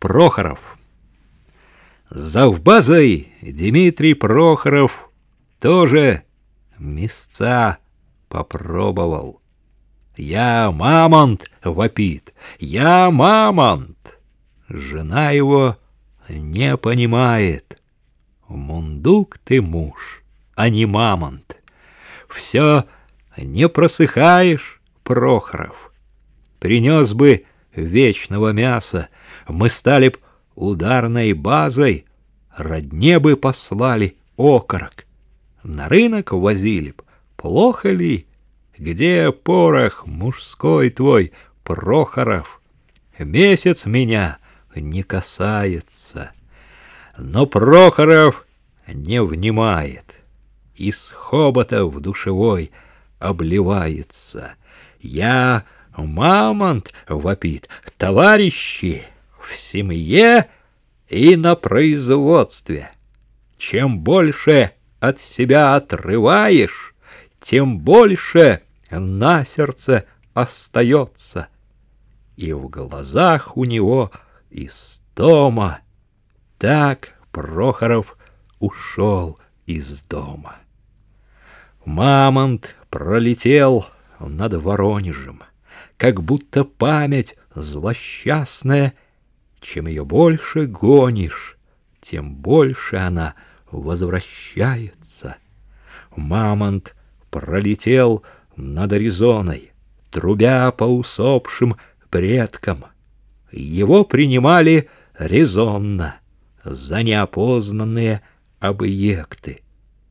Прохоров. Завбазой Дмитрий Прохоров тоже места попробовал. Я мамонт, вопит, я мамонт. Жена его не понимает. Мундук ты муж, а не мамонт. Все не просыхаешь, Прохоров. Принес бы вечного мяса, мы стали б ударной базой, родне бы послали окорок. На рынок возили б, плохо ли? Где порох мужской твой, Прохоров? Месяц меня не касается. Но Прохоров не внимает. Из хобота в душевой обливается. Я мамонт вопит, товарищи, в семье и на производстве. Чем больше от себя отрываешь, тем больше на сердце остается. И в глазах у него истома. Так Прохоров ушел из дома. Мамонт пролетел над Воронежем, как будто память злосчастная, чем ее больше гонишь, тем больше она возвращается. Мамонт пролетел над Аризоной, трубя по усопшим предкам. Его принимали резонно за неопознанные объекты.